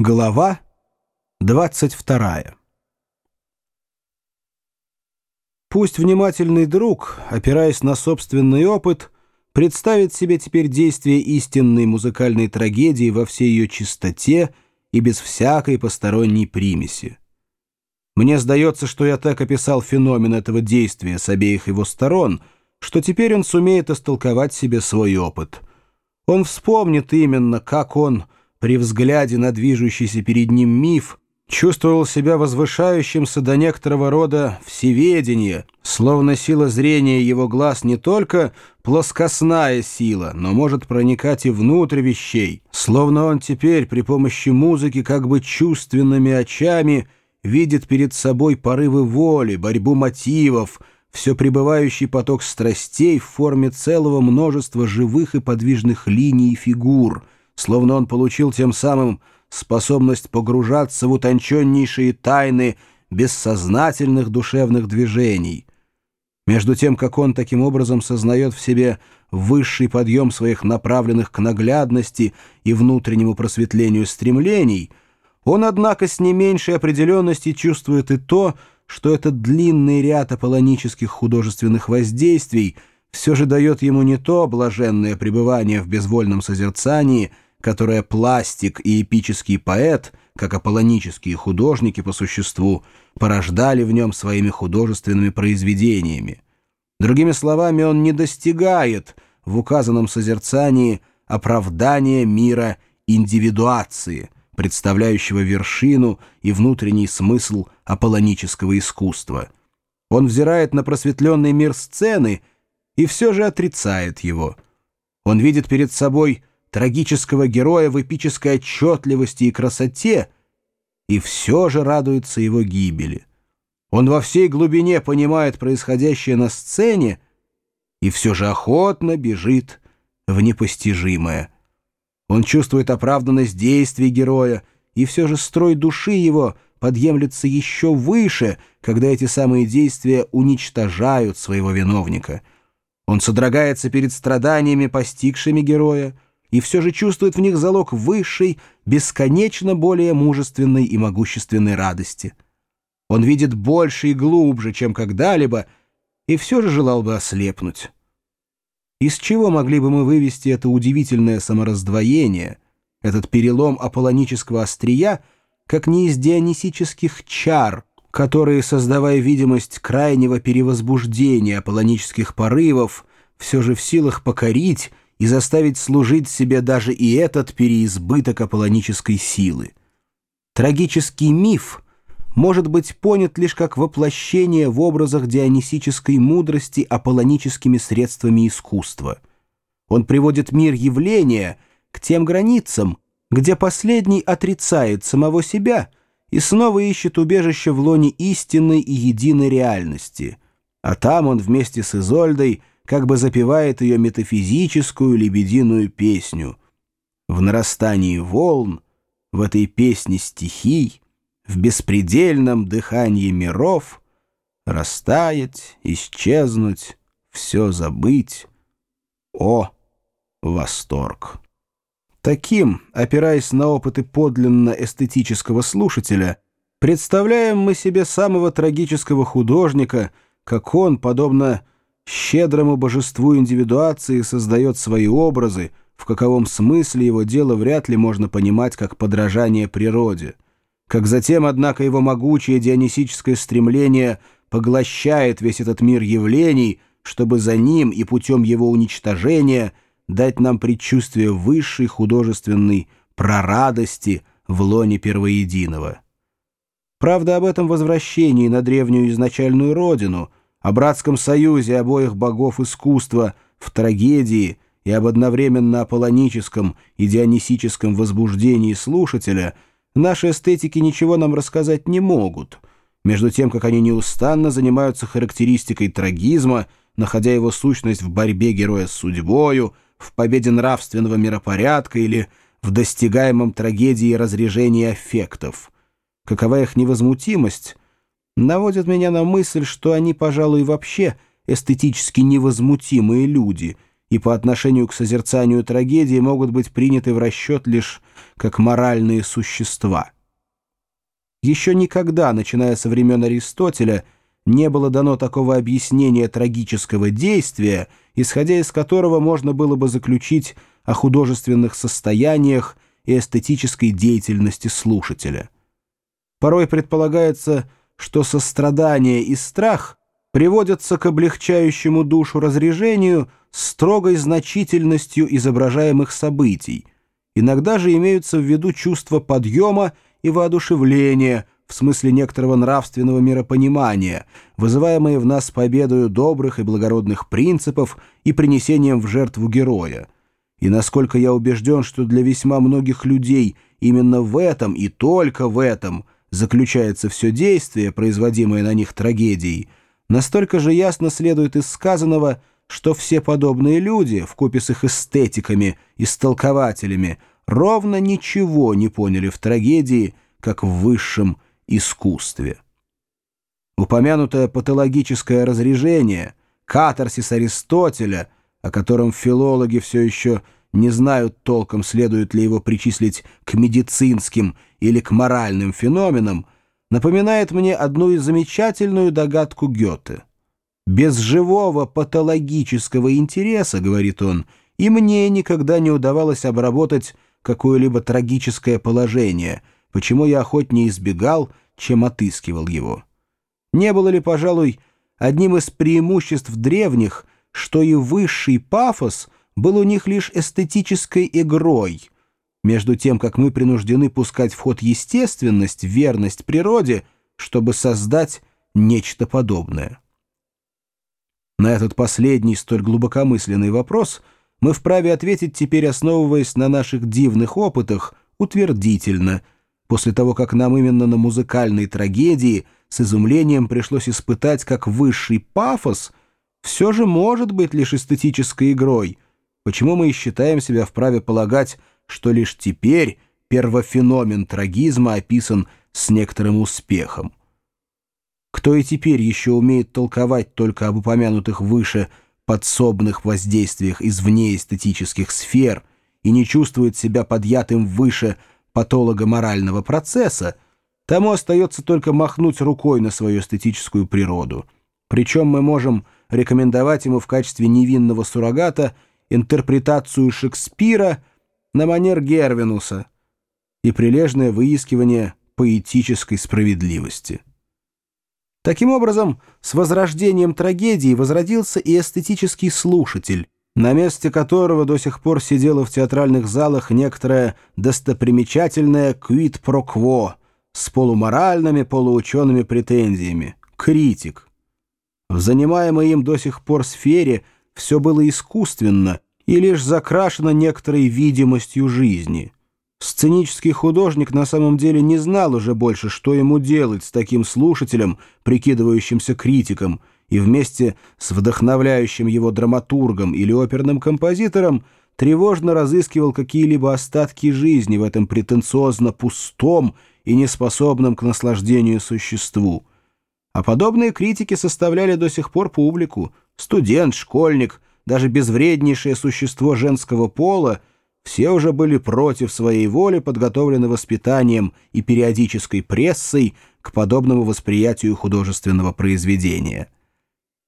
Глава 22 Пусть внимательный друг, опираясь на собственный опыт, представит себе теперь действие истинной музыкальной трагедии во всей ее чистоте и без всякой посторонней примеси. Мне сдается, что я так описал феномен этого действия с обеих его сторон, что теперь он сумеет истолковать себе свой опыт. Он вспомнит именно, как он при взгляде на движущийся перед ним миф чувствовал себя возвышающимся до некоторого рода всеведения, словно сила зрения его глаз не только плоскостная сила, но может проникать и внутрь вещей, словно он теперь при помощи музыки как бы чувственными очами видит перед собой порывы воли, борьбу мотивов, все пребывающий поток страстей в форме целого множества живых и подвижных линий и фигур — словно он получил тем самым способность погружаться в утонченнейшие тайны бессознательных душевных движений. Между тем, как он таким образом сознает в себе высший подъем своих направленных к наглядности и внутреннему просветлению стремлений, он, однако, с не меньшей определенностью чувствует и то, что этот длинный ряд аполлонических художественных воздействий все же дает ему не то блаженное пребывание в безвольном созерцании – которое пластик и эпический поэт, как аполлонические художники по существу, порождали в нем своими художественными произведениями. Другими словами, он не достигает в указанном созерцании оправдания мира индивидуации, представляющего вершину и внутренний смысл аполлонического искусства. Он взирает на просветленный мир сцены и все же отрицает его. Он видит перед собой трагического героя в эпической отчетливости и красоте, и все же радуется его гибели. Он во всей глубине понимает происходящее на сцене и все же охотно бежит в непостижимое. Он чувствует оправданность действий героя, и все же строй души его подъемлется еще выше, когда эти самые действия уничтожают своего виновника. Он содрогается перед страданиями, постигшими героя, и все же чувствует в них залог высшей, бесконечно более мужественной и могущественной радости. Он видит больше и глубже, чем когда-либо, и все же желал бы ослепнуть. Из чего могли бы мы вывести это удивительное самораздвоение, этот перелом аполлонического острия, как не из дионисических чар, которые, создавая видимость крайнего перевозбуждения аполлонических порывов, все же в силах покорить и заставить служить себе даже и этот переизбыток аполлонической силы. Трагический миф может быть понят лишь как воплощение в образах дионисической мудрости аполлоническими средствами искусства. Он приводит мир явления к тем границам, где последний отрицает самого себя и снова ищет убежище в лоне истинной и единой реальности, а там он вместе с Изольдой – как бы запевает ее метафизическую лебединую песню. В нарастании волн, в этой песне стихий, в беспредельном дыхании миров растаять, исчезнуть, все забыть. О, восторг! Таким, опираясь на опыты подлинно эстетического слушателя, представляем мы себе самого трагического художника, как он, подобно щедрому божеству индивидуации создает свои образы, в каковом смысле его дело вряд ли можно понимать как подражание природе. Как затем, однако, его могучее дионисическое стремление поглощает весь этот мир явлений, чтобы за ним и путем его уничтожения дать нам предчувствие высшей художественной прорадости в лоне первоединого. Правда, об этом возвращении на древнюю изначальную родину — о братском союзе обоих богов искусства в трагедии и об одновременно аполлоническом и дионисическом возбуждении слушателя наши эстетики ничего нам рассказать не могут, между тем, как они неустанно занимаются характеристикой трагизма, находя его сущность в борьбе героя с судьбою, в победе нравственного миропорядка или в достигаемом трагедии разрежения аффектов. Какова их невозмутимость — наводят меня на мысль, что они, пожалуй, вообще эстетически невозмутимые люди, и по отношению к созерцанию трагедии могут быть приняты в расчет лишь как моральные существа. Еще никогда, начиная со времен Аристотеля, не было дано такого объяснения трагического действия, исходя из которого можно было бы заключить о художественных состояниях и эстетической деятельности слушателя. Порой предполагается, что сострадание и страх приводятся к облегчающему душу разрежению строгой значительностью изображаемых событий. Иногда же имеются в виду чувства подъема и воодушевления – в смысле некоторого нравственного миропонимания, вызываемые в нас победою добрых и благородных принципов и принесением в жертву героя. И насколько я убежден, что для весьма многих людей именно в этом и только в этом заключается все действие, производимое на них трагедией, настолько же ясно следует из сказанного, что все подобные люди, вкупе с их эстетиками, и истолкователями, ровно ничего не поняли в трагедии, как в высшем искусстве. Упомянутое патологическое разрежение, катарсис Аристотеля, о котором филологи все еще не знают толком, следует ли его причислить к медицинским или к моральным феноменам, напоминает мне одну из замечательную догадку Гёте. «Без живого патологического интереса, — говорит он, — и мне никогда не удавалось обработать какое-либо трагическое положение — почему я охотнее избегал, чем отыскивал его. Не было ли, пожалуй, одним из преимуществ древних, что и высший пафос был у них лишь эстетической игрой, между тем, как мы принуждены пускать в ход естественность, верность природе, чтобы создать нечто подобное. На этот последний столь глубокомысленный вопрос мы вправе ответить теперь, основываясь на наших дивных опытах, утвердительно – после того, как нам именно на музыкальной трагедии с изумлением пришлось испытать, как высший пафос все же может быть лишь эстетической игрой, почему мы и считаем себя вправе полагать, что лишь теперь первофеномен трагизма описан с некоторым успехом. Кто и теперь еще умеет толковать только об упомянутых выше подсобных воздействиях извне эстетических сфер и не чувствует себя подъятым выше патолого-морального процесса, тому остается только махнуть рукой на свою эстетическую природу. Причем мы можем рекомендовать ему в качестве невинного суррогата интерпретацию Шекспира на манер Гервинуса и прилежное выискивание поэтической справедливости. Таким образом, с возрождением трагедии возродился и эстетический слушатель, на месте которого до сих пор сидела в театральных залах некоторая достопримечательная квит про кво с полуморальными, полуучеными претензиями. Критик. В занимаемой им до сих пор сфере все было искусственно и лишь закрашено некоторой видимостью жизни. Сценический художник на самом деле не знал уже больше, что ему делать с таким слушателем, прикидывающимся критиком — и вместе с вдохновляющим его драматургом или оперным композитором тревожно разыскивал какие-либо остатки жизни в этом претенциозно пустом и неспособном к наслаждению существу. А подобные критики составляли до сих пор публику, студент, школьник, даже безвреднейшее существо женского пола, все уже были против своей воли, подготовлены воспитанием и периодической прессой к подобному восприятию художественного произведения.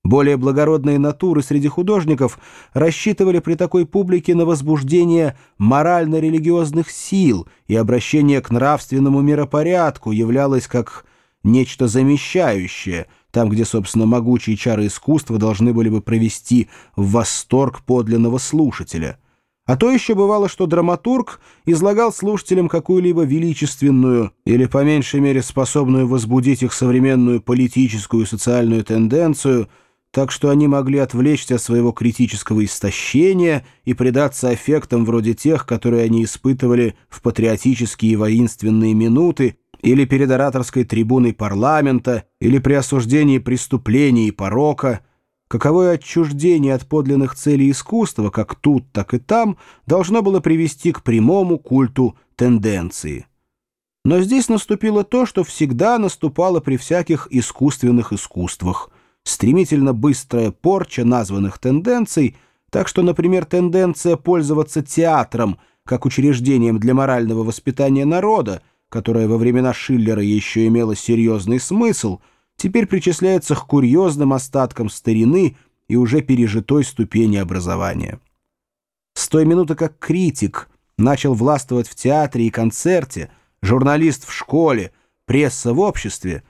Более благородные натуры среди художников рассчитывали при такой публике на возбуждение морально-религиозных сил, и обращение к нравственному миропорядку являлось как нечто замещающее, там, где, собственно, могучие чары искусства должны были бы провести в восторг подлинного слушателя. А то еще бывало, что драматург излагал слушателям какую-либо величественную или, по меньшей мере, способную возбудить их современную политическую и социальную тенденцию – так что они могли отвлечься от своего критического истощения и предаться аффектам вроде тех, которые они испытывали в патриотические и воинственные минуты или перед ораторской трибуной парламента, или при осуждении преступлений и порока. Каковое отчуждение от подлинных целей искусства, как тут, так и там, должно было привести к прямому культу тенденции. Но здесь наступило то, что всегда наступало при всяких искусственных искусствах — стремительно быстрая порча названных тенденций Так что, например, тенденция пользоваться театром как учреждением для морального воспитания народа, которая во времена Шиллера еще имела серьезный смысл, теперь причисляется к курьезным остаткам старины и уже пережитой ступени образования. С той минуты, как критик начал властвовать в театре и концерте, журналист в школе, пресса в обществе,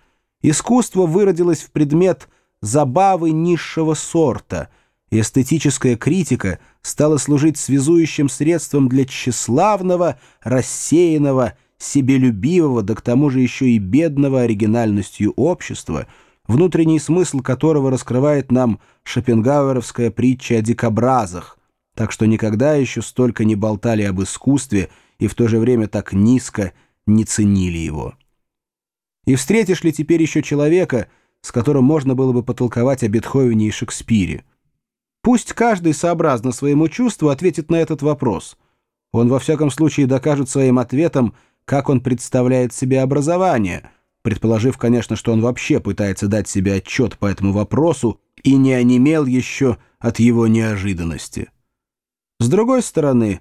искусство выродилось в предмет забавы низшего сорта — эстетическая критика стала служить связующим средством для тщеславного, рассеянного, себелюбивого, да к тому же еще и бедного оригинальностью общества, внутренний смысл которого раскрывает нам шопенгауэровская притча о дикобразах, так что никогда еще столько не болтали об искусстве и в то же время так низко не ценили его. И встретишь ли теперь еще человека, с которым можно было бы потолковать о Бетховене и Шекспире? Пусть каждый сообразно своему чувству ответит на этот вопрос. Он во всяком случае докажет своим ответом, как он представляет себе образование, предположив, конечно, что он вообще пытается дать себе отчет по этому вопросу и не онемел еще от его неожиданности. С другой стороны,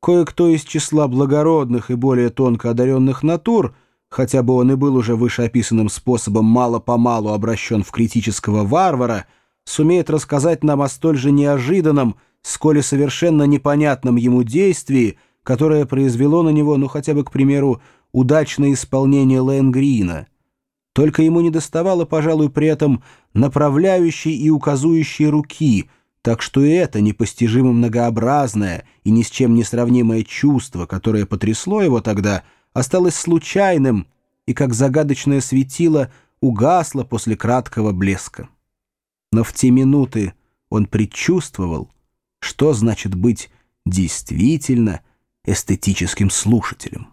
кое-кто из числа благородных и более тонко одаренных натур, хотя бы он и был уже вышеописанным способом мало-помалу обращен в критического варвара, сумеет рассказать нам о столь же неожиданном, сколь и совершенно непонятном ему действии, которое произвело на него, ну хотя бы, к примеру, удачное исполнение Лэнгрина. Только ему не доставало, пожалуй, при этом направляющей и указующей руки, так что и это непостижимо многообразное и ни с чем не сравнимое чувство, которое потрясло его тогда, осталось случайным и, как загадочное светило, угасло после краткого блеска. Но в те минуты он предчувствовал, что значит быть действительно эстетическим слушателем.